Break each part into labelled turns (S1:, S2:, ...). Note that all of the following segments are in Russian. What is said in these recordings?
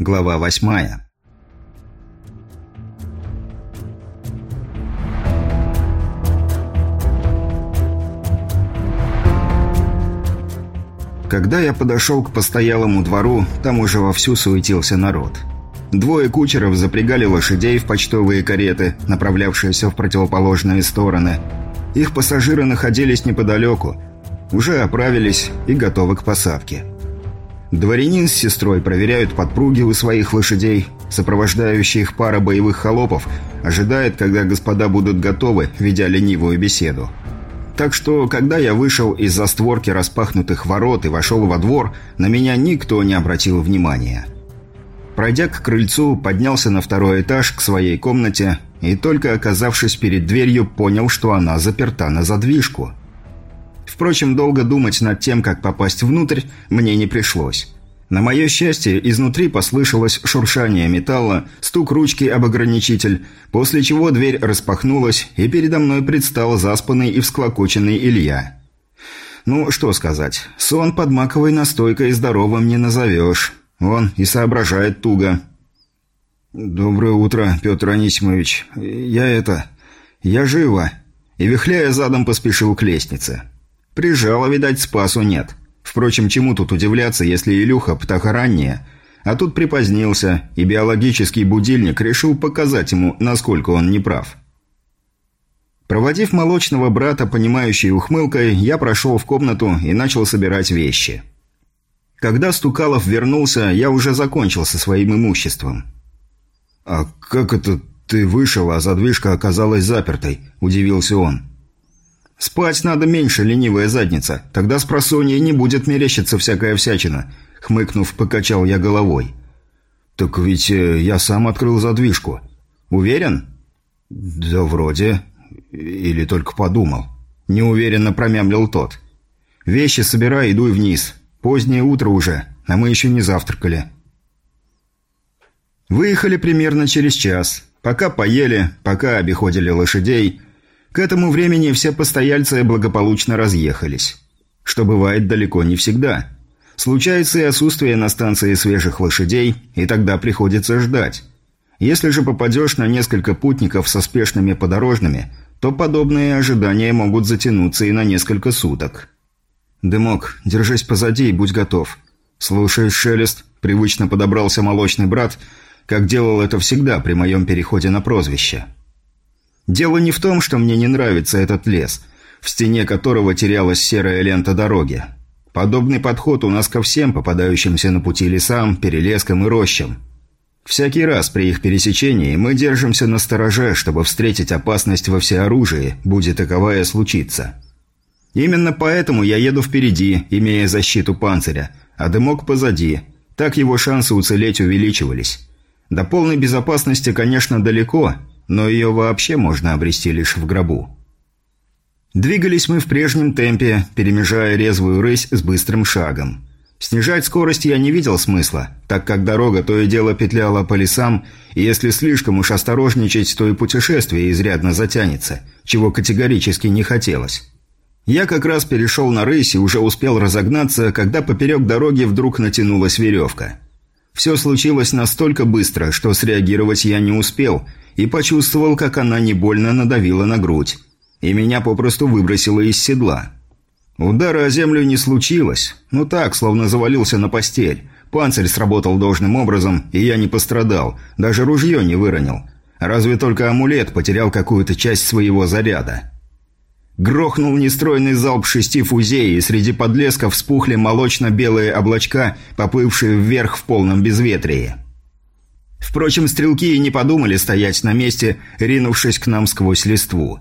S1: Глава восьмая. Когда я подошел к постоялому двору, там уже вовсю суетился народ. Двое кучеров запрягали лошадей в почтовые кареты, направлявшиеся в противоположные стороны. Их пассажиры находились неподалеку, уже оправились и готовы к посадке. Дворянин с сестрой проверяют подпруги у своих лошадей, сопровождающая их пара боевых холопов ожидает, когда господа будут готовы, ведя ленивую беседу. Так что, когда я вышел из-за створки распахнутых ворот и вошел во двор, на меня никто не обратил внимания. Пройдя к крыльцу, поднялся на второй этаж к своей комнате и только оказавшись перед дверью, понял, что она заперта на задвижку. Впрочем, долго думать над тем, как попасть внутрь, мне не пришлось. На мое счастье, изнутри послышалось шуршание металла, стук ручки об ограничитель, после чего дверь распахнулась, и передо мной предстал заспанный и всклокоченный Илья. Ну, что сказать, сон под маковой настойкой здоровым не назовешь. Он и соображает туго. «Доброе утро, Петр Анисимович. Я это... Я живо». И, вихляя задом, поспешил к лестнице. Прижало, видать, спасу нет. Впрочем, чему тут удивляться, если Илюха птаха ранняя, а тут припозднился, и биологический будильник решил показать ему, насколько он неправ. Проводив молочного брата, понимающей ухмылкой, я прошел в комнату и начал собирать вещи. Когда Стукалов вернулся, я уже закончил со своим имуществом. «А как это ты вышел, а задвижка оказалась запертой?» – удивился он. «Спать надо меньше, ленивая задница. Тогда с просонья не будет мерещиться всякая всячина», — хмыкнув, покачал я головой. «Так ведь э, я сам открыл задвижку. Уверен?» «Да вроде. Или только подумал». Неуверенно промямлил тот. «Вещи собирай, иду вниз. Позднее утро уже, а мы еще не завтракали». Выехали примерно через час. Пока поели, пока обиходили лошадей — к этому времени все постояльцы благополучно разъехались. Что бывает далеко не всегда. Случается и отсутствие на станции свежих лошадей, и тогда приходится ждать. Если же попадешь на несколько путников со спешными подорожными, то подобные ожидания могут затянуться и на несколько суток. «Дымок, держись позади и будь готов». «Слушаешь, Шелест?» – привычно подобрался молочный брат, как делал это всегда при моем переходе на прозвище. Дело не в том, что мне не нравится этот лес, в стене которого терялась серая лента дороги. Подобный подход у нас ко всем попадающимся на пути лесам, перелескам и рощам. Всякий раз при их пересечении мы держимся на стороже, чтобы встретить опасность во всеоружии, будет таковая случиться. Именно поэтому я еду впереди, имея защиту панциря, а дымок позади. Так его шансы уцелеть увеличивались. До полной безопасности, конечно, далеко – но ее вообще можно обрести лишь в гробу. Двигались мы в прежнем темпе, перемежая резвую рысь с быстрым шагом. Снижать скорость я не видел смысла, так как дорога то и дело петляла по лесам, и если слишком уж осторожничать, то и путешествие изрядно затянется, чего категорически не хотелось. Я как раз перешел на рысь и уже успел разогнаться, когда поперек дороги вдруг натянулась веревка. Все случилось настолько быстро, что среагировать я не успел – и почувствовал, как она не больно надавила на грудь. И меня попросту выбросило из седла. Удара о землю не случилось. Ну так, словно завалился на постель. Панцирь сработал должным образом, и я не пострадал. Даже ружье не выронил. Разве только амулет потерял какую-то часть своего заряда. Грохнул нестройный залп шести фузей, и среди подлесков вспухли молочно-белые облачка, поплывшие вверх в полном безветрии. Впрочем, стрелки и не подумали стоять на месте, ринувшись к нам сквозь листву.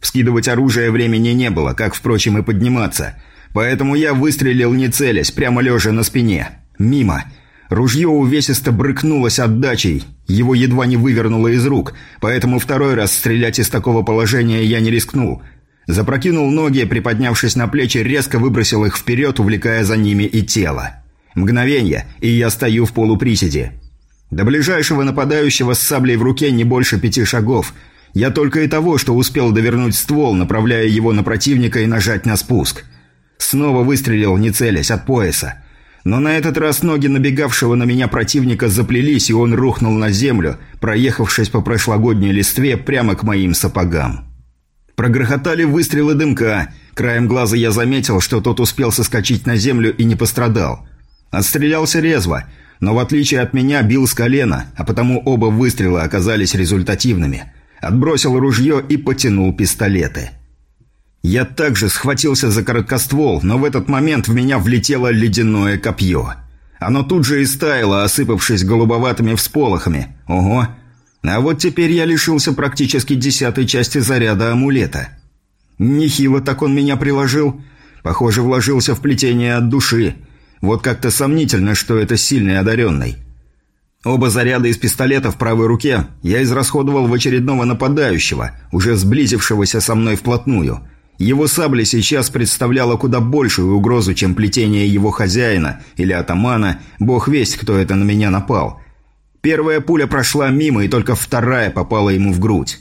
S1: Вскидывать оружие времени не было, как, впрочем, и подниматься. Поэтому я выстрелил не целясь, прямо лежа на спине. Мимо. Ружье увесисто брыкнулось отдачей. Его едва не вывернуло из рук, поэтому второй раз стрелять из такого положения я не рискнул. Запрокинул ноги, приподнявшись на плечи, резко выбросил их вперед, увлекая за ними и тело. Мгновение, и я стою в полуприседе. До ближайшего нападающего с саблей в руке не больше пяти шагов. Я только и того, что успел довернуть ствол, направляя его на противника и нажать на спуск. Снова выстрелил, не целясь, от пояса. Но на этот раз ноги набегавшего на меня противника заплелись, и он рухнул на землю, проехавшись по прошлогодней листве прямо к моим сапогам. Прогрохотали выстрелы дымка. Краем глаза я заметил, что тот успел соскочить на землю и не пострадал. Отстрелялся резво, но в отличие от меня бил с колена, а потому оба выстрела оказались результативными. Отбросил ружье и потянул пистолеты. Я также схватился за короткоствол, но в этот момент в меня влетело ледяное копье. Оно тут же и осыпавшись голубоватыми всполохами. Ого! А вот теперь я лишился практически десятой части заряда амулета. Нехило так он меня приложил. Похоже, вложился в плетение от души. Вот как-то сомнительно, что это сильный одаренный. Оба заряда из пистолета в правой руке я израсходовал в очередного нападающего, уже сблизившегося со мной вплотную – его сабля сейчас представляла куда большую угрозу, чем плетение его хозяина или атамана, бог весть, кто это на меня напал. Первая пуля прошла мимо, и только вторая попала ему в грудь.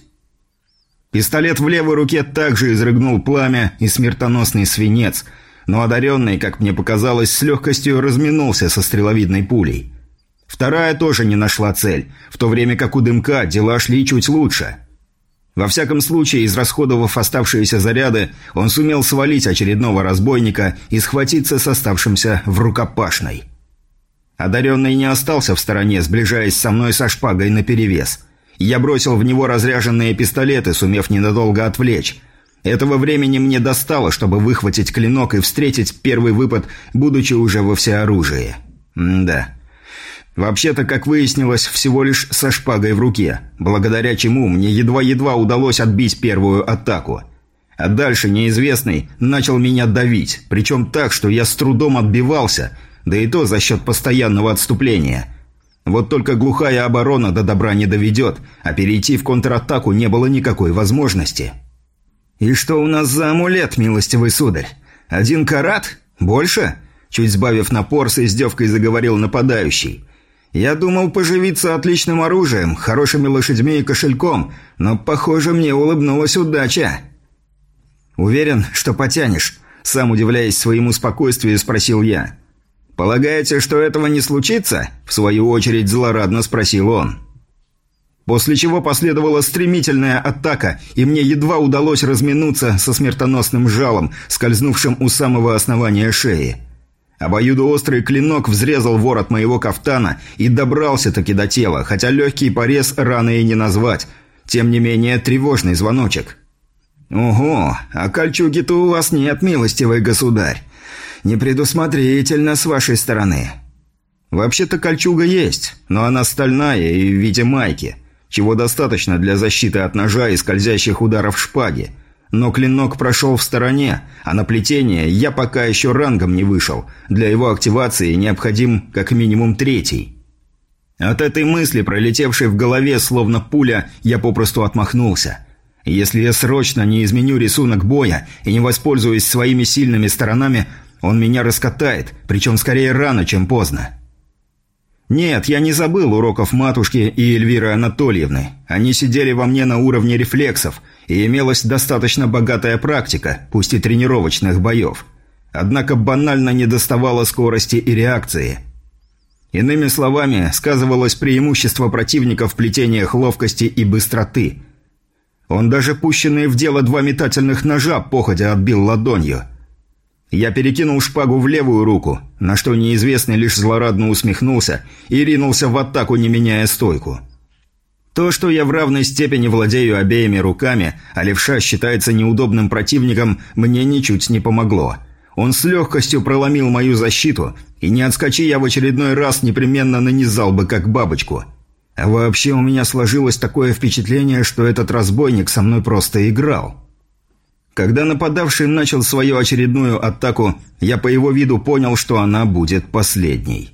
S1: Пистолет в левой руке также изрыгнул пламя и смертоносный свинец, но одаренный, как мне показалось, с легкостью разминулся со стреловидной пулей. Вторая тоже не нашла цель, в то время как у дымка дела шли чуть лучше – во всяком случае, израсходовав оставшиеся заряды, он сумел свалить очередного разбойника и схватиться с оставшимся в рукопашной. Одаренный не остался в стороне, сближаясь со мной со шпагой наперевес. Я бросил в него разряженные пистолеты, сумев ненадолго отвлечь. Этого времени мне достало, чтобы выхватить клинок и встретить первый выпад, будучи уже во всеоружии. М да. Вообще-то, как выяснилось, всего лишь со шпагой в руке, благодаря чему мне едва-едва удалось отбить первую атаку. А дальше неизвестный начал меня давить, причем так, что я с трудом отбивался, да и то за счет постоянного отступления. Вот только глухая оборона до добра не доведет, а перейти в контратаку не было никакой возможности. «И что у нас за амулет, милостивый сударь? Один карат? Больше?» Чуть сбавив напор, с издевкой заговорил нападающий – я думал поживиться отличным оружием, хорошими лошадьми и кошельком, но, похоже, мне улыбнулась удача. Уверен, что потянешь, сам удивляясь своему спокойствию, спросил я. Полагаете, что этого не случится? В свою очередь злорадно спросил он. После чего последовала стремительная атака, и мне едва удалось разминуться со смертоносным жалом, скользнувшим у самого основания шеи. Обоюдоострый клинок взрезал ворот моего кафтана и добрался-таки до тела, хотя легкий порез раны и не назвать. Тем не менее, тревожный звоночек. «Ого, а кольчуги-то у вас нет, милостивый государь. Непредусмотрительно с вашей стороны». «Вообще-то кольчуга есть, но она стальная и в виде майки, чего достаточно для защиты от ножа и скользящих ударов шпаги. Но клинок прошел в стороне, а на плетение я пока еще рангом не вышел. Для его активации необходим как минимум третий. От этой мысли, пролетевшей в голове словно пуля, я попросту отмахнулся. Если я срочно не изменю рисунок боя и не воспользуюсь своими сильными сторонами, он меня раскатает, причем скорее рано, чем поздно. Нет, я не забыл уроков матушки и Эльвиры Анатольевны. Они сидели во мне на уровне рефлексов – и имелась достаточно богатая практика, пусть и тренировочных боев. Однако банально не доставало скорости и реакции. Иными словами, сказывалось преимущество противника в плетениях ловкости и быстроты. Он даже пущенные в дело два метательных ножа походя отбил ладонью. Я перекинул шпагу в левую руку, на что неизвестный лишь злорадно усмехнулся и ринулся в атаку, не меняя стойку. То, что я в равной степени владею обеими руками, а левша считается неудобным противником, мне ничуть не помогло. Он с легкостью проломил мою защиту, и не отскочи я в очередной раз непременно нанизал бы как бабочку. А вообще у меня сложилось такое впечатление, что этот разбойник со мной просто играл. Когда нападавший начал свою очередную атаку, я по его виду понял, что она будет последней.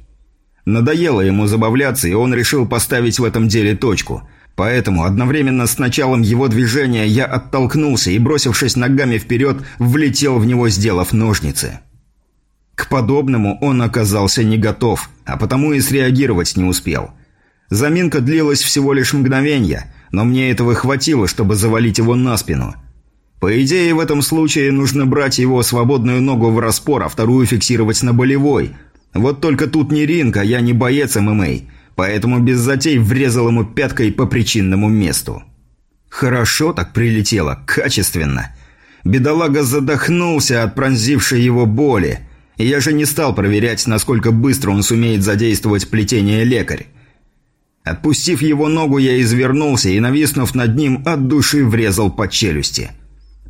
S1: Надоело ему забавляться, и он решил поставить в этом деле точку. Поэтому одновременно с началом его движения я оттолкнулся и, бросившись ногами вперед, влетел в него, сделав ножницы. К подобному он оказался не готов, а потому и среагировать не успел. Заминка длилась всего лишь мгновенье, но мне этого хватило, чтобы завалить его на спину. По идее, в этом случае нужно брать его свободную ногу в распор, а вторую фиксировать на болевой – Вот только тут не ринг, а я не боец ММА, поэтому без затей врезал ему пяткой по причинному месту. Хорошо так прилетело, качественно. Бедолага задохнулся от пронзившей его боли. Я же не стал проверять, насколько быстро он сумеет задействовать плетение лекарь. Отпустив его ногу, я извернулся и, нависнув над ним, от души врезал по челюсти.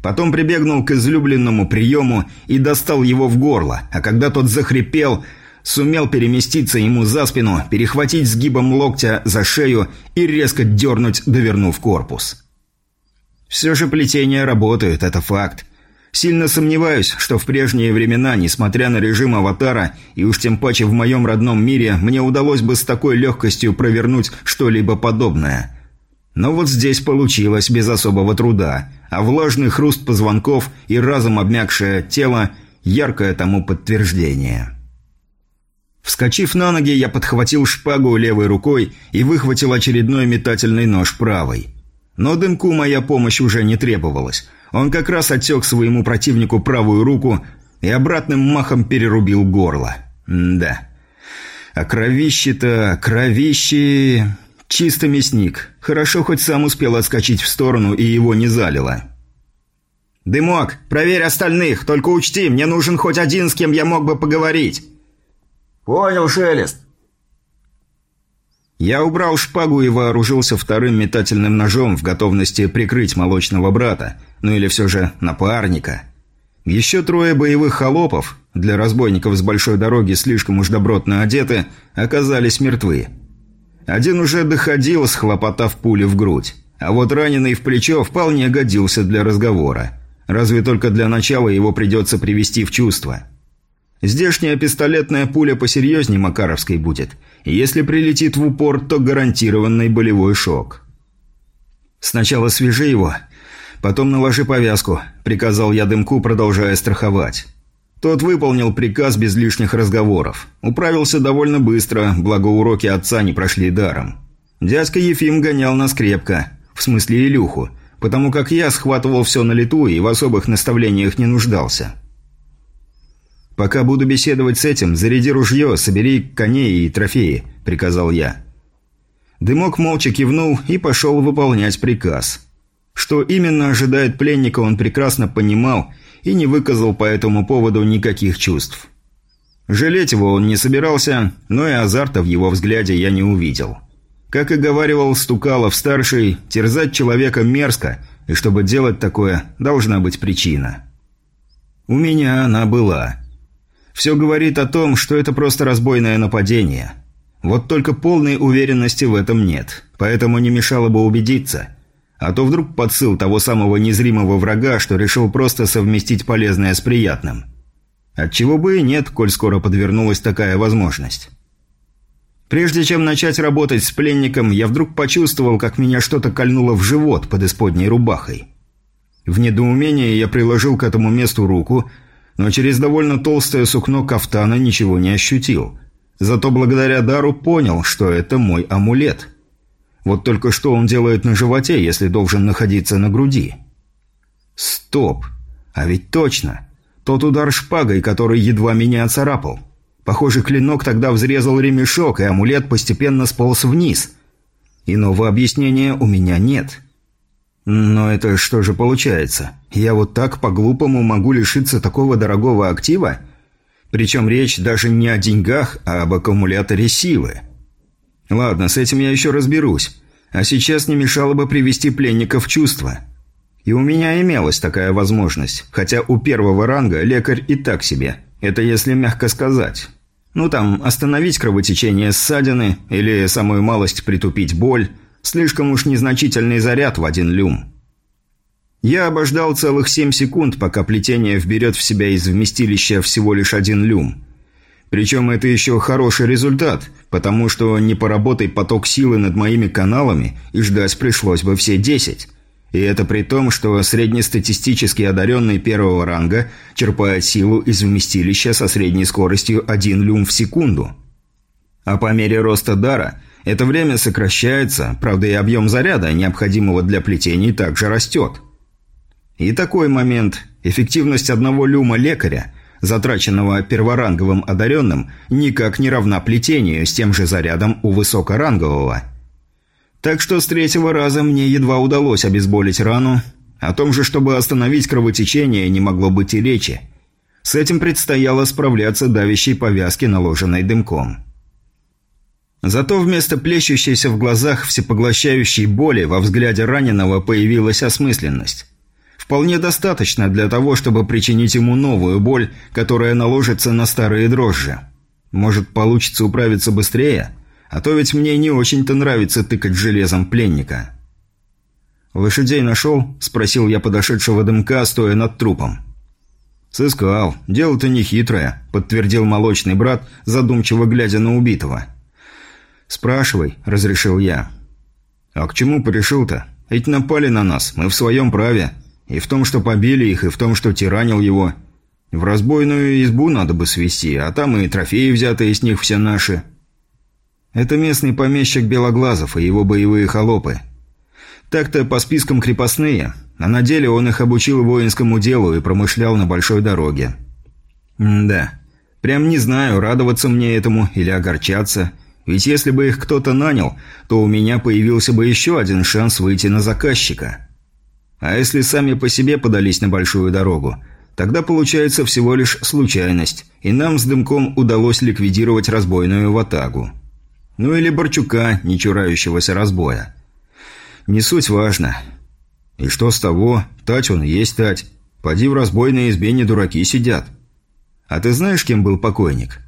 S1: Потом прибегнул к излюбленному приему и достал его в горло, а когда тот захрипел, сумел переместиться ему за спину, перехватить сгибом локтя за шею и резко дернуть, довернув корпус. Все же плетения работают, это факт. Сильно сомневаюсь, что в прежние времена, несмотря на режим аватара, и уж тем паче в моем родном мире, мне удалось бы с такой легкостью провернуть что-либо подобное. Но вот здесь получилось без особого труда, а влажный хруст позвонков и разом обмякшее тело – яркое тому подтверждение. Вскочив на ноги, я подхватил шпагу левой рукой и выхватил очередной метательный нож правой – но дымку моя помощь уже не требовалась. Он как раз отсек своему противнику правую руку и обратным махом перерубил горло. М да. А кровище-то, кровище... Чисто мясник. Хорошо хоть сам успел отскочить в сторону и его не залило. «Дымок, проверь остальных, только учти, мне нужен хоть один, с кем я мог бы поговорить».
S2: «Понял, Шелест».
S1: Я убрал шпагу и вооружился вторым метательным ножом в готовности прикрыть молочного брата, ну или все же напарника. Еще трое боевых холопов, для разбойников с большой дороги слишком уж добротно одеты, оказались мертвы. Один уже доходил, схлопотав пули в грудь, а вот раненый в плечо вполне годился для разговора. Разве только для начала его придется привести в чувство. Здешняя пистолетная пуля посерьезнее Макаровской будет – если прилетит в упор, то гарантированный болевой шок. «Сначала свяжи его, потом наложи повязку», – приказал я дымку, продолжая страховать. Тот выполнил приказ без лишних разговоров. Управился довольно быстро, благо уроки отца не прошли даром. Дядька Ефим гонял нас крепко, в смысле Илюху, потому как я схватывал все на лету и в особых наставлениях не нуждался. «Пока буду беседовать с этим, заряди ружье, собери коней и трофеи», – приказал я. Дымок молча кивнул и пошел выполнять приказ. Что именно ожидает пленника, он прекрасно понимал и не выказал по этому поводу никаких чувств. Жалеть его он не собирался, но и азарта в его взгляде я не увидел. Как и говаривал Стукалов-старший, терзать человека мерзко, и чтобы делать такое, должна быть причина. У меня она была. Все говорит о том, что это просто разбойное нападение. Вот только полной уверенности в этом нет, поэтому не мешало бы убедиться. А то вдруг подсыл того самого незримого врага, что решил просто совместить полезное с приятным. Отчего бы и нет, коль скоро подвернулась такая возможность. Прежде чем начать работать с пленником, я вдруг почувствовал, как меня что-то кольнуло в живот под исподней рубахой. В недоумении я приложил к этому месту руку но через довольно толстое сукно кафтана ничего не ощутил. Зато благодаря дару понял, что это мой амулет. Вот только что он делает на животе, если должен находиться на груди? Стоп! А ведь точно! Тот удар шпагой, который едва меня оцарапал. Похоже, клинок тогда взрезал ремешок, и амулет постепенно сполз вниз. Иного объяснения у меня нет. Но это что же получается? Я вот так по-глупому могу лишиться такого дорогого актива? Причем речь даже не о деньгах, а об аккумуляторе силы. Ладно, с этим я еще разберусь. А сейчас не мешало бы привести пленника в чувство. И у меня имелась такая возможность, хотя у первого ранга лекарь и так себе. Это если мягко сказать. Ну там, остановить кровотечение ссадины или самую малость притупить боль – Слишком уж незначительный заряд в один люм. Я обождал целых семь секунд, пока плетение вберет в себя из вместилища всего лишь один люм. Причем это еще хороший результат, потому что не поработай поток силы над моими каналами, и ждать пришлось бы все десять. И это при том, что среднестатистически одаренный первого ранга черпает силу из вместилища со средней скоростью 1 люм в секунду. А по мере роста дара это время сокращается, правда и объем заряда, необходимого для плетений, также растет. И такой момент. Эффективность одного люма лекаря затраченного перворанговым одаренным, никак не равна плетению с тем же зарядом у высокорангового. Так что с третьего раза мне едва удалось обезболить рану, о том же, чтобы остановить кровотечение, не могло быть и речи. С этим предстояло справляться давящей повязки, наложенной дымком. Зато вместо плещущейся в глазах всепоглощающей боли во взгляде раненого появилась осмысленность. Вполне достаточно для того, чтобы причинить ему новую боль, которая наложится на старые дрожжи. Может, получится управиться быстрее? А то ведь мне не очень-то нравится тыкать железом пленника. «Лошадей нашел?» – спросил я подошедшего дымка, стоя над трупом. «Сыскал. Дело-то нехитрое», – подтвердил молочный брат, задумчиво глядя на убитого. «Спрашивай», – разрешил я. «А к чему порешил-то? Ведь напали на нас, мы в своем праве. И в том, что побили их, и в том, что тиранил его. В разбойную избу надо бы свести, а там и трофеи взятые из них все наши». «Это местный помещик Белоглазов и его боевые холопы. Так-то по спискам крепостные, а на деле он их обучил воинскому делу и промышлял на большой дороге». М «Да, прям не знаю, радоваться мне этому или огорчаться». Ведь если бы их кто-то нанял, то у меня появился бы еще один шанс выйти на заказчика. А если сами по себе подались на большую дорогу, тогда получается всего лишь случайность, и нам с Дымком удалось ликвидировать разбойную ватагу. Ну или Борчука, не чурающегося разбоя. Не суть важно. И что с того? Тать он есть тать. Поди в разбойной избе не дураки сидят. А ты знаешь, кем был покойник?»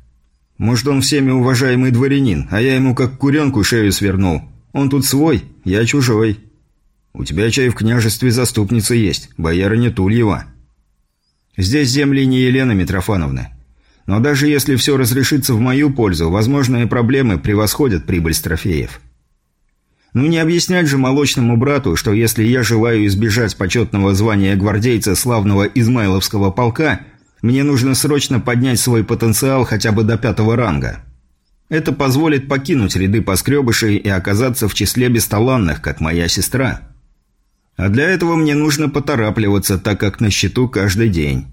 S1: Может, он всеми уважаемый дворянин, а я ему как куренку шею свернул. Он тут свой, я чужой. У тебя чай в княжестве заступница есть, боярыня Тульева. Здесь земли не Елена Митрофановна. Но даже если все разрешится в мою пользу, возможные проблемы превосходят прибыль с трофеев. Ну не объяснять же молочному брату, что если я желаю избежать почетного звания гвардейца славного Измайловского полка – мне нужно срочно поднять свой потенциал хотя бы до пятого ранга. Это позволит покинуть ряды поскребышей и оказаться в числе бесталанных, как моя сестра. А для этого мне нужно поторапливаться, так как на счету каждый день.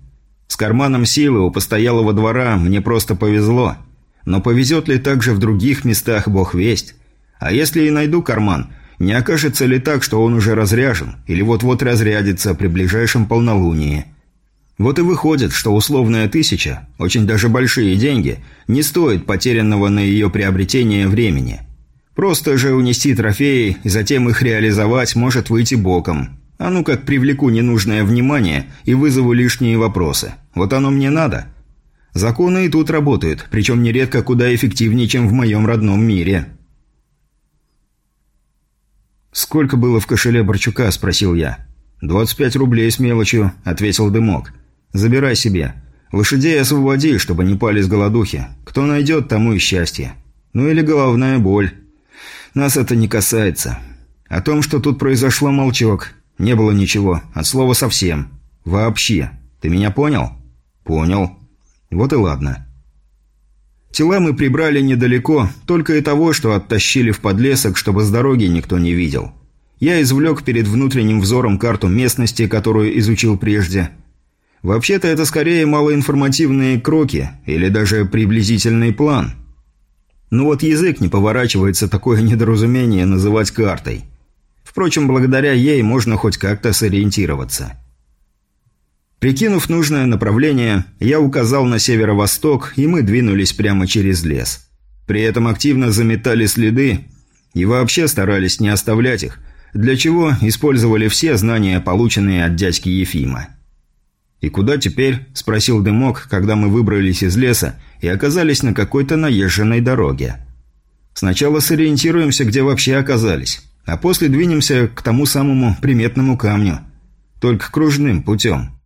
S1: С карманом силы у постоялого двора мне просто повезло. Но повезет ли также в других местах, бог весть. А если и найду карман, не окажется ли так, что он уже разряжен, или вот-вот разрядится при ближайшем полнолунии – вот и выходит, что условная тысяча, очень даже большие деньги, не стоит потерянного на ее приобретение времени. Просто же унести трофеи и затем их реализовать может выйти боком. А ну как привлеку ненужное внимание и вызову лишние вопросы. Вот оно мне надо. Законы и тут работают, причем нередко куда эффективнее, чем в моем родном мире. «Сколько было в кошеле Борчука?» – спросил я. «Двадцать пять рублей с мелочью», – ответил Дымок. Забирай себе. Лошадей освободи, чтобы не пали с голодухи. Кто найдет, тому и счастье. Ну или головная боль. Нас это не касается. О том, что тут произошло, молчок. Не было ничего. От слова совсем. Вообще. Ты меня понял? Понял. Вот и ладно. Тела мы прибрали недалеко, только и того, что оттащили в подлесок, чтобы с дороги никто не видел. Я извлек перед внутренним взором карту местности, которую изучил прежде, Вообще-то это скорее малоинформативные кроки или даже приблизительный план. Но вот язык не поворачивается такое недоразумение называть картой. Впрочем, благодаря ей можно хоть как-то сориентироваться. Прикинув нужное направление, я указал на северо-восток, и мы двинулись прямо через лес. При этом активно заметали следы и вообще старались не оставлять их, для чего использовали все знания, полученные от дядьки Ефима. «И куда теперь?» – спросил Дымок, когда мы выбрались из леса и оказались на какой-то наезженной дороге. «Сначала сориентируемся, где вообще оказались, а после двинемся к тому самому приметному камню. Только кружным путем».